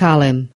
Colin.